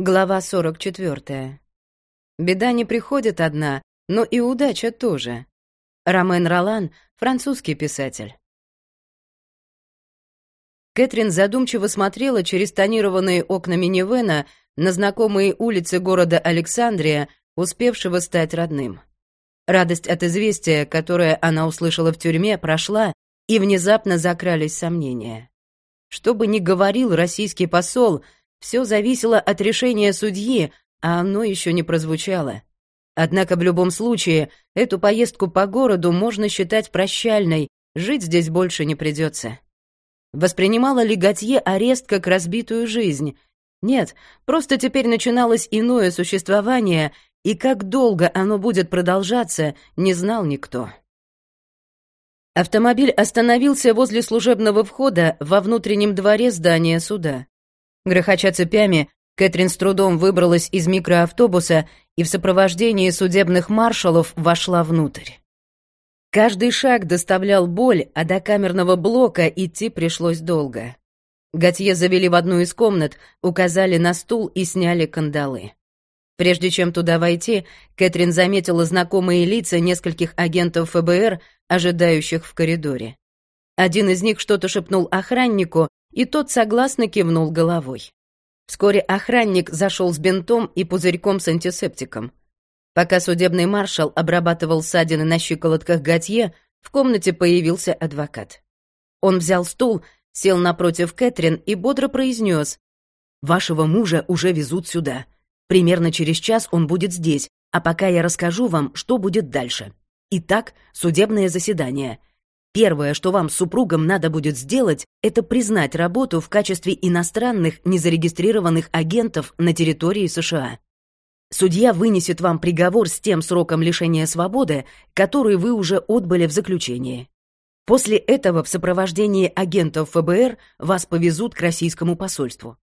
Глава 44. Беда не приходит одна, но и удача тоже. Ромен Ролан — французский писатель. Кэтрин задумчиво смотрела через тонированные окна минивэна на знакомые улицы города Александрия, успевшего стать родным. Радость от известия, которое она услышала в тюрьме, прошла, и внезапно закрались сомнения. Что бы ни говорил российский посол — все зависело от решения судьи, а оно еще не прозвучало. Однако в любом случае, эту поездку по городу можно считать прощальной, жить здесь больше не придется. Воспринимала ли Готье арест как разбитую жизнь? Нет, просто теперь начиналось иное существование, и как долго оно будет продолжаться, не знал никто. Автомобиль остановился возле служебного входа во внутреннем дворе здания суда. Грохоча цепями, Кэтрин с трудом выбралась из микроавтобуса и в сопровождении судебных маршалов вошла внутрь. Каждый шаг доставлял боль, а до камерного блока идти пришлось долго. Готье завели в одну из комнат, указали на стул и сняли кандалы. Прежде чем туда войти, Кэтрин заметила знакомые лица нескольких агентов ФБР, ожидающих в коридоре. Один из них что-то шепнул охраннику, и тот согласно кивнул головой. Вскоре охранник зашел с бинтом и пузырьком с антисептиком. Пока судебный маршал обрабатывал ссадины на щиколотках Готье, в комнате появился адвокат. Он взял стул, сел напротив Кэтрин и бодро произнес: «Вашего мужа уже везут сюда. Примерно через час он будет здесь, а пока я расскажу вам, что будет дальше. Итак, судебное заседание. Первое, что вам с супругом надо будет сделать, это признать работу в качестве иностранных незарегистрированных агентов на территории США. Судья вынесет вам приговор с тем сроком лишения свободы, который вы уже отбыли в заключении. После этого в сопровождении агентов ФБР вас повезут к российскому посольству.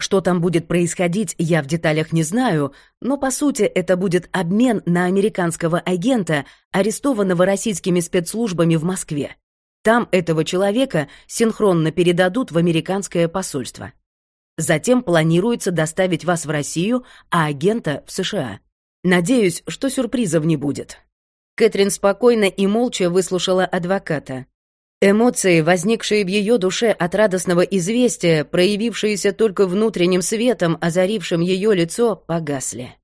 Что там будет происходить, я в деталях не знаю, но по сути это будет обмен на американского агента, арестованного российскими спецслужбами в Москве. Там этого человека синхронно передадут в американское посольство. Затем планируется доставить вас в Россию, а агента в США. Надеюсь, что сюрпризов не будет. Кэтрин спокойно и молча выслушала адвоката. Эмоции, возникшие в ее душе от радостного известия, проявившиеся только внутренним светом, озарившим ее лицо, погасли.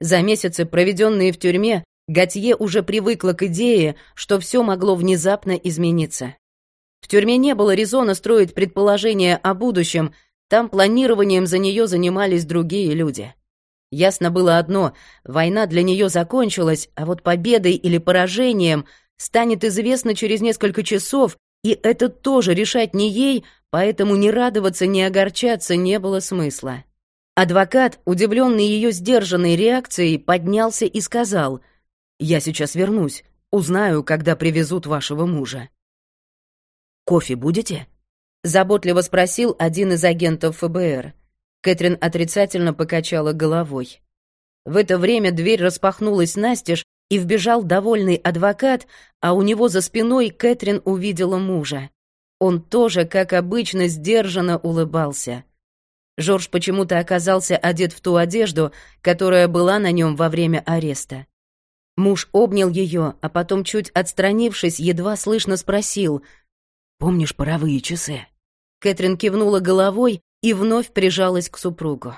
За месяцы, проведенные в тюрьме, Готье уже привыкла к идее, что все могло внезапно измениться. В тюрьме не было резона строить предположения о будущем, там планированием за нее занимались другие люди. Ясно было одно — война для нее закончилась, а вот победой или поражением — станет известно через несколько часов, и это тоже решать не ей, поэтому ни радоваться, ни огорчаться не было смысла. Адвокат, удивленный ее сдержанной реакцией, поднялся и сказал, «Я сейчас вернусь, узнаю, когда привезут вашего мужа». «Кофе будете?» — заботливо спросил один из агентов ФБР. Кэтрин отрицательно покачала головой. В это время дверь распахнулась настежь, и вбежал довольный адвокат, а у него за спиной Кэтрин увидела мужа. Он тоже, как обычно, сдержанно улыбался. Жорж почему-то оказался одет в ту одежду, которая была на нем во время ареста. Муж обнял ее, а потом, чуть отстранившись, едва слышно спросил «Помнишь паровые часы?» Кэтрин кивнула головой и вновь прижалась к супругу.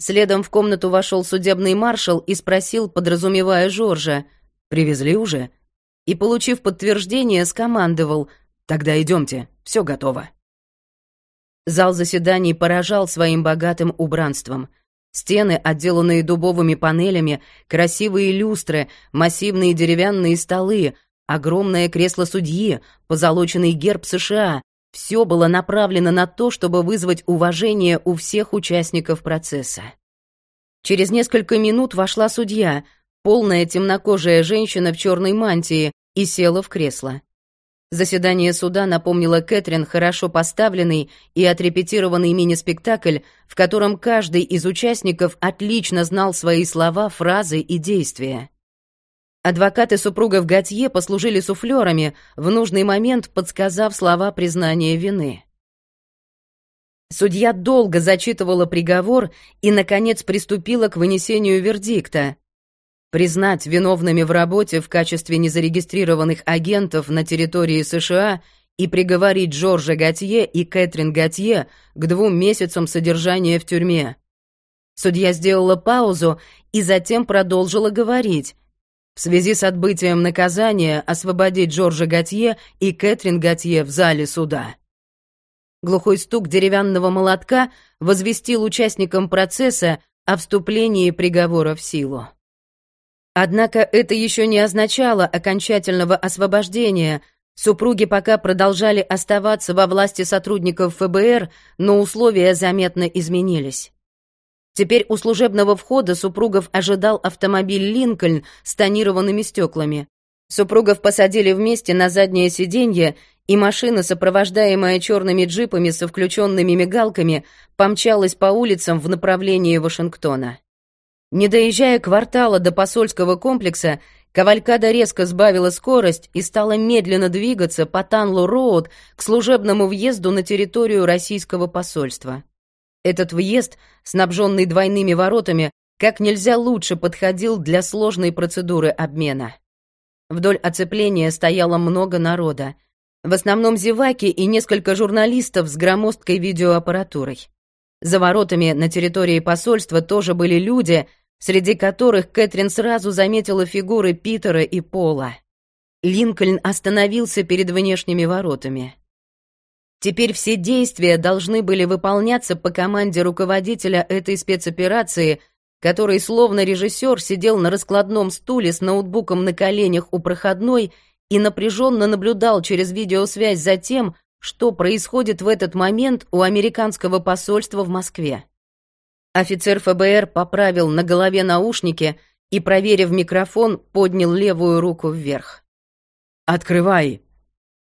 Следом в комнату вошел судебный маршал и спросил, подразумевая Жоржа, «Привезли уже?» И, получив подтверждение, скомандовал, «Тогда идемте, все готово». Зал заседаний поражал своим богатым убранством. Стены, отделанные дубовыми панелями, красивые люстры, массивные деревянные столы, огромное кресло судьи, позолоченный герб США все было направлено на то, чтобы вызвать уважение у всех участников процесса. Через несколько минут вошла судья, полная темнокожая женщина в черной мантии, и села в кресло. Заседание суда напомнило Кэтрин хорошо поставленный и отрепетированный мини-спектакль, в котором каждый из участников отлично знал свои слова, фразы и действия. Адвокаты супругов Готье послужили суфлерами, в нужный момент подсказав слова признания вины. Судья долго зачитывала приговор и, наконец, приступила к вынесению вердикта. Признать виновными в работе в качестве незарегистрированных агентов на территории США и приговорить Джорджа Готье и Кэтрин Готье к двум месяцам содержания в тюрьме. Судья сделала паузу и затем продолжила говорить. В связи с отбытием наказания освободить Джорджа Готье и Кэтрин Готье в зале суда. Глухой стук деревянного молотка возвестил участникам процесса о вступлении приговора в силу. Однако это еще не означало окончательного освобождения. Супруги пока продолжали оставаться во власти сотрудников ФБР, но условия заметно изменились. Теперь у служебного входа супругов ожидал автомобиль «Линкольн» с тонированными стеклами. Супругов посадили вместе на заднее сиденье, и машина, сопровождаемая черными джипами со включенными мигалками, помчалась по улицам в направлении Вашингтона. Не доезжая квартала до посольского комплекса, Кавалькада резко сбавила скорость и стала медленно двигаться по Танлу-Роуд к служебному въезду на территорию российского посольства. Этот въезд, снабженный двойными воротами, как нельзя лучше подходил для сложной процедуры обмена. Вдоль оцепления стояло много народа. В основном зеваки и несколько журналистов с громоздкой видеоаппаратурой. За воротами на территории посольства тоже были люди, среди которых Кэтрин сразу заметила фигуры Питера и Пола. Линкольн остановился перед внешними воротами. Теперь все действия должны были выполняться по команде руководителя этой спецоперации, который словно режиссер сидел на раскладном стуле с ноутбуком на коленях у проходной и напряженно наблюдал через видеосвязь за тем, что происходит в этот момент у американского посольства в Москве. Офицер ФБР поправил на голове наушники и, проверив микрофон, поднял левую руку вверх. «Открывай!»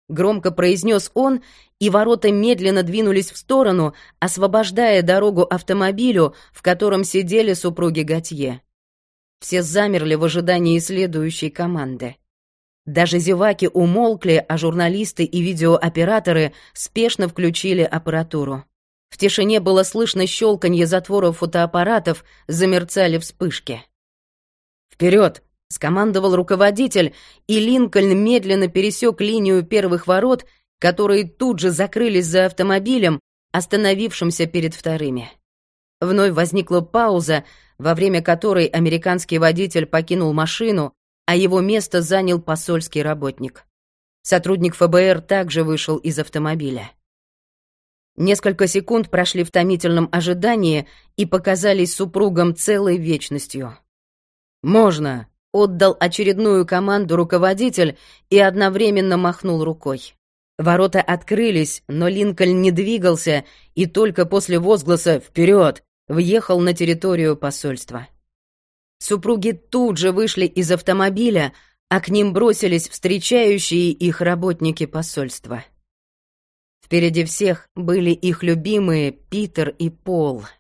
Громко произнес он, и ворота медленно двинулись в сторону, освобождая дорогу автомобилю, в котором сидели супруги Готье. Все замерли в ожидании следующей команды. Даже зеваки умолкли, а журналисты и видеооператоры спешно включили аппаратуру. В тишине было слышно щелканье затворов фотоаппаратов, замерцали вспышки. «Вперед!» — скомандовал руководитель, и Линкольн медленно пересек линию первых ворот, которые тут же закрылись за автомобилем, остановившимся перед вторыми. Вновь возникла пауза, во время которой американский водитель покинул машину, а его место занял посольский работник. Сотрудник ФБР также вышел из автомобиля. Несколько секунд прошли в томительном ожидании и показались супругам целой вечностью. «Можно!» Отдал очередную команду руководитель и одновременно махнул рукой. Ворота открылись, но Линкольн не двигался и только после возгласа «Вперед!» въехал на территорию посольства. Супруги тут же вышли из автомобиля, а к ним бросились встречающие их работники посольства. Впереди всех были их любимые Питер и Пол —